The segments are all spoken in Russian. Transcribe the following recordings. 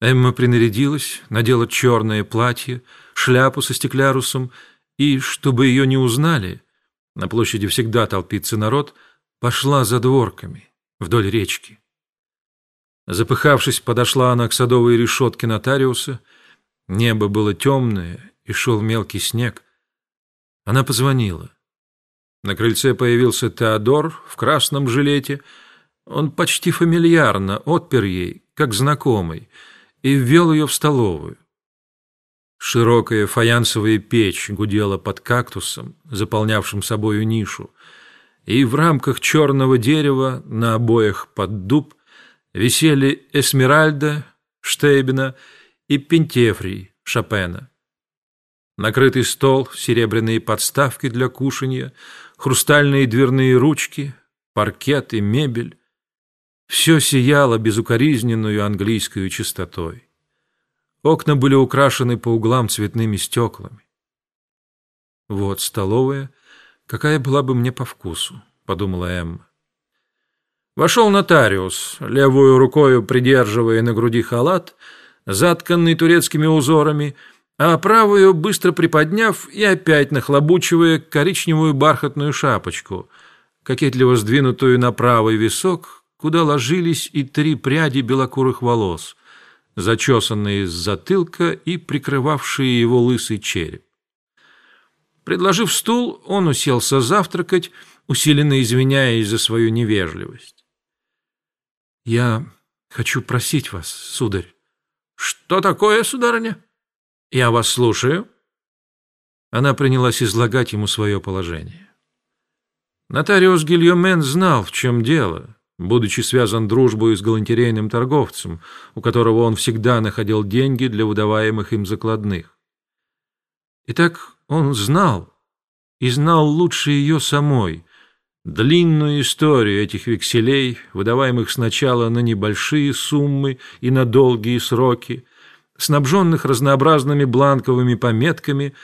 Эмма принарядилась, надела черное платье, шляпу со стеклярусом и, чтобы ее не узнали, на площади всегда толпится народ, пошла за дворками вдоль речки. Запыхавшись, подошла она к садовой решетке нотариуса. Небо было темное, и шел мелкий снег. Она позвонила. На крыльце появился Теодор в красном жилете. Он почти фамильярно отпер ей, как знакомый, и ввел ее в столовую. Широкая фаянсовая печь гудела под кактусом, заполнявшим собою нишу, и в рамках черного дерева на обоях под дуб висели Эсмеральда Штейбена и Пентефрий Шопена. Накрытый стол, серебряные подставки для кушанья, хрустальные дверные ручки, паркет и мебель — все сияло безукоризненную английскую чистотой. Окна были украшены по углам цветными стеклами. «Вот столовая, какая была бы мне по вкусу», — подумала Эмма. Вошел нотариус, левую рукою придерживая на груди халат, затканный турецкими узорами, а правую быстро приподняв и опять нахлобучивая коричневую бархатную шапочку, кокетливо сдвинутую на правый висок, куда ложились и три пряди белокурых волос — зачесанные с затылка и прикрывавшие его лысый череп. Предложив стул, он уселся завтракать, усиленно извиняясь за свою невежливость. «Я хочу просить вас, сударь». «Что такое, сударыня? Я вас слушаю». Она принялась излагать ему свое положение. Нотариус Гильомен знал, в чем дело, будучи связан дружбой с галантерейным торговцем, у которого он всегда находил деньги для выдаваемых им закладных. Итак, он знал, и знал лучше ее самой, длинную историю этих векселей, выдаваемых сначала на небольшие суммы и на долгие сроки, снабженных разнообразными бланковыми пометками,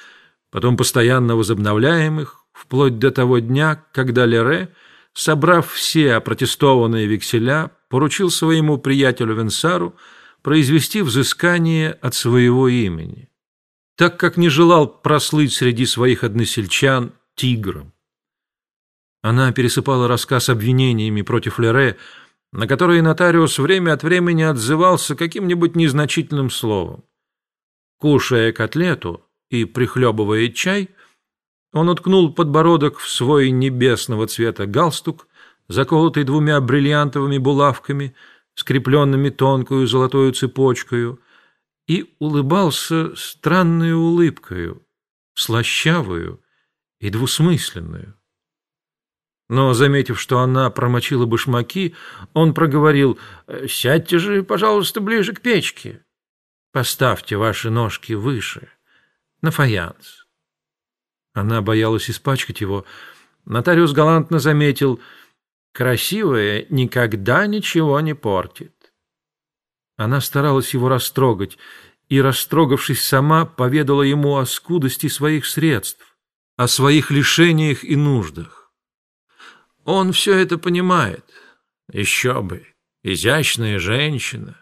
потом постоянно возобновляемых, вплоть до того дня, когда Лере – собрав все опротестованные векселя, поручил своему приятелю Венсару произвести взыскание от своего имени, так как не желал прослыть среди своих односельчан тигром. Она пересыпала рассказ обвинениями против Лере, на которые нотариус время от времени отзывался каким-нибудь незначительным словом. Кушая котлету и прихлебывая чай – он уткнул подбородок в свой небесного цвета галстук, заколотый двумя бриллиантовыми булавками, скрепленными тонкую золотую цепочкою, и улыбался странной улыбкою, слащавую и двусмысленную. Но, заметив, что она промочила башмаки, он проговорил, «Сядьте же, пожалуйста, ближе к печке. Поставьте ваши ножки выше, на фаянс». Она боялась испачкать его. Нотариус галантно заметил, «Красивое никогда ничего не портит». Она старалась его растрогать, и, растрогавшись сама, поведала ему о скудости своих средств, о своих лишениях и нуждах. Он все это понимает. Еще бы, изящная женщина.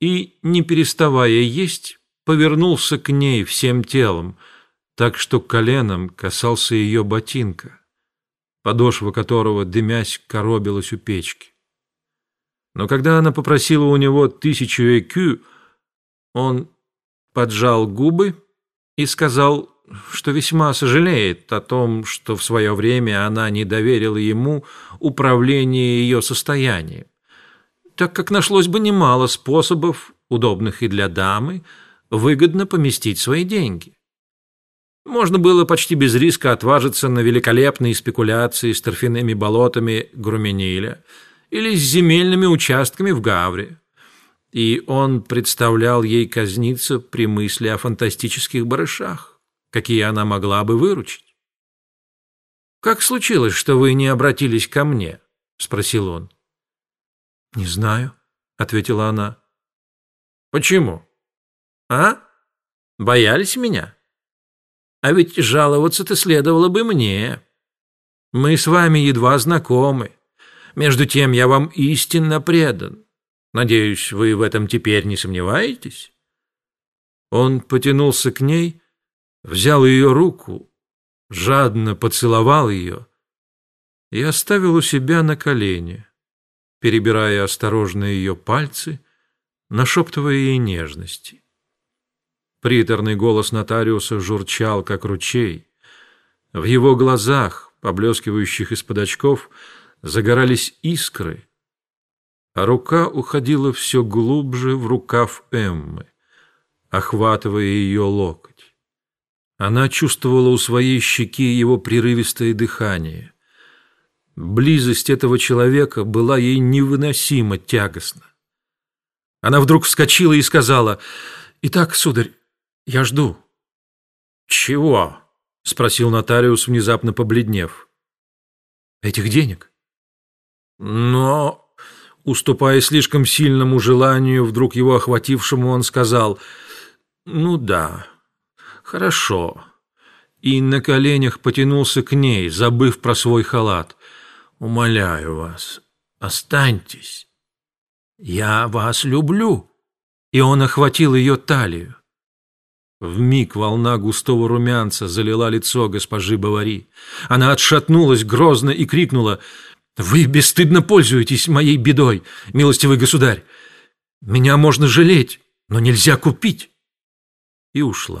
И, не переставая есть, повернулся к ней всем телом — так что коленом касался ее ботинка, подошва которого, дымясь, коробилась у печки. Но когда она попросила у него тысячу экю, он поджал губы и сказал, что весьма сожалеет о том, что в свое время она не доверила ему управление ее состоянием, так как нашлось бы немало способов, удобных и для дамы, выгодно поместить свои деньги. Можно было почти без риска отважиться на великолепные спекуляции с торфяными болотами Грумениля или с земельными участками в Гавре. И он представлял ей казниться при мысли о фантастических барышах, какие она могла бы выручить. «Как случилось, что вы не обратились ко мне?» — спросил он. «Не знаю», — ответила она. «Почему? А? Боялись меня?» А ведь жаловаться-то следовало бы мне. Мы с вами едва знакомы. Между тем я вам истинно предан. Надеюсь, вы в этом теперь не сомневаетесь?» Он потянулся к ней, взял ее руку, жадно поцеловал ее и оставил у себя на колени, перебирая осторожно ее пальцы, нашептывая ей нежности. Приторный голос нотариуса журчал, как ручей. В его глазах, поблескивающих из-под очков, загорались искры, а рука уходила все глубже в рукав Эммы, охватывая ее локоть. Она чувствовала у своей щеки его прерывистое дыхание. Близость этого человека была ей невыносимо тягостна. Она вдруг вскочила и сказала, «Итак, сударь, я жду». «Чего?» — спросил нотариус, внезапно побледнев. «Этих денег». «Но...» Уступая слишком сильному желанию, вдруг его охватившему, он сказал, «Ну да, хорошо». И на коленях потянулся к ней, забыв про свой халат. «Умоляю вас, останьтесь. Я вас люблю». И он охватил ее талию. В миг волна густого румянца залила лицо госпожи Бавари. Она отшатнулась грозно и крикнула «Вы бесстыдно пользуетесь моей бедой, милостивый государь! Меня можно жалеть, но нельзя купить!» И ушла.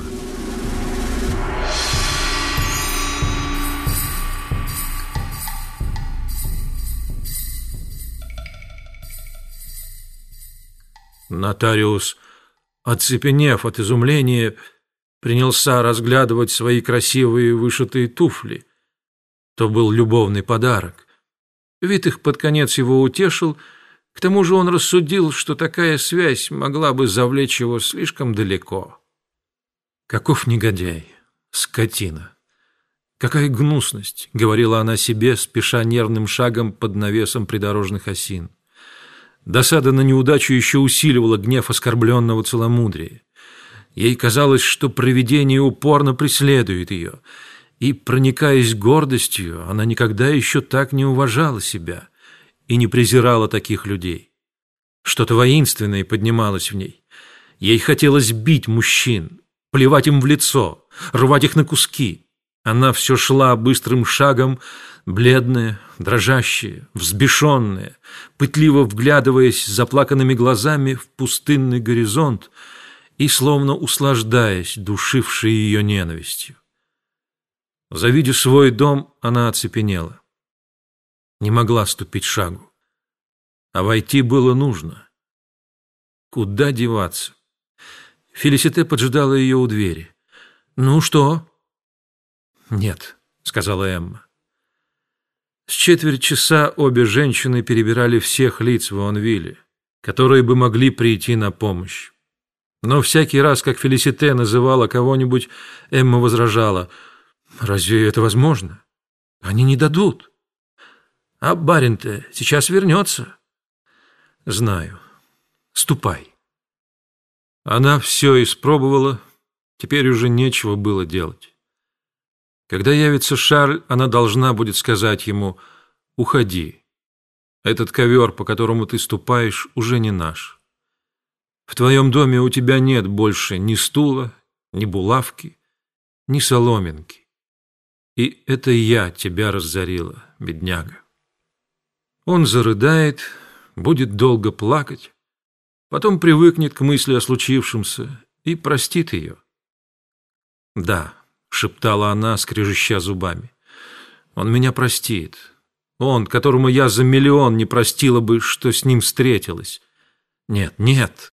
Нотариус оцепенев от изумления, принялся разглядывать свои красивые вышитые туфли. То был любовный подарок. Вид их под конец его утешил, к тому же он рассудил, что такая связь могла бы завлечь его слишком далеко. «Каков негодяй! Скотина! Какая гнусность!» — говорила она себе, спеша нервным шагом под навесом придорожных осин. Досада на неудачу еще усиливала гнев оскорбленного целомудрия. Ей казалось, что провидение упорно преследует ее, и, проникаясь гордостью, она никогда еще так не уважала себя и не презирала таких людей. Что-то воинственное поднималось в ней. Ей хотелось бить мужчин, плевать им в лицо, рвать их на куски. Она все шла быстрым шагом, бледная, дрожащая, взбешенная, пытливо вглядываясь заплаканными глазами в пустынный горизонт и словно услаждаясь душившей ее ненавистью. Завидя свой дом, она оцепенела. Не могла ступить шагу. А войти было нужно. Куда деваться? Фелисите поджидала ее у двери. «Ну что?» «Нет», — сказала Эмма. С четверть часа обе женщины перебирали всех лиц в Онвилле, которые бы могли прийти на помощь. Но всякий раз, как Фелисите называла кого-нибудь, Эмма возражала. «Разве это возможно? Они не дадут. А барин-то сейчас вернется». «Знаю. Ступай». Она все испробовала, теперь уже нечего было делать. Когда явится Шарль, она должна будет сказать ему «Уходи. Этот ковер, по которому ты ступаешь, уже не наш. В твоем доме у тебя нет больше ни стула, ни булавки, ни соломинки. И это я тебя разорила, бедняга». Он зарыдает, будет долго плакать, потом привыкнет к мысли о случившемся и простит ее. Да, — шептала она, скрежеща зубами. «Он меня простит. Он, которому я за миллион не простила бы, что с ним встретилась. Нет, нет,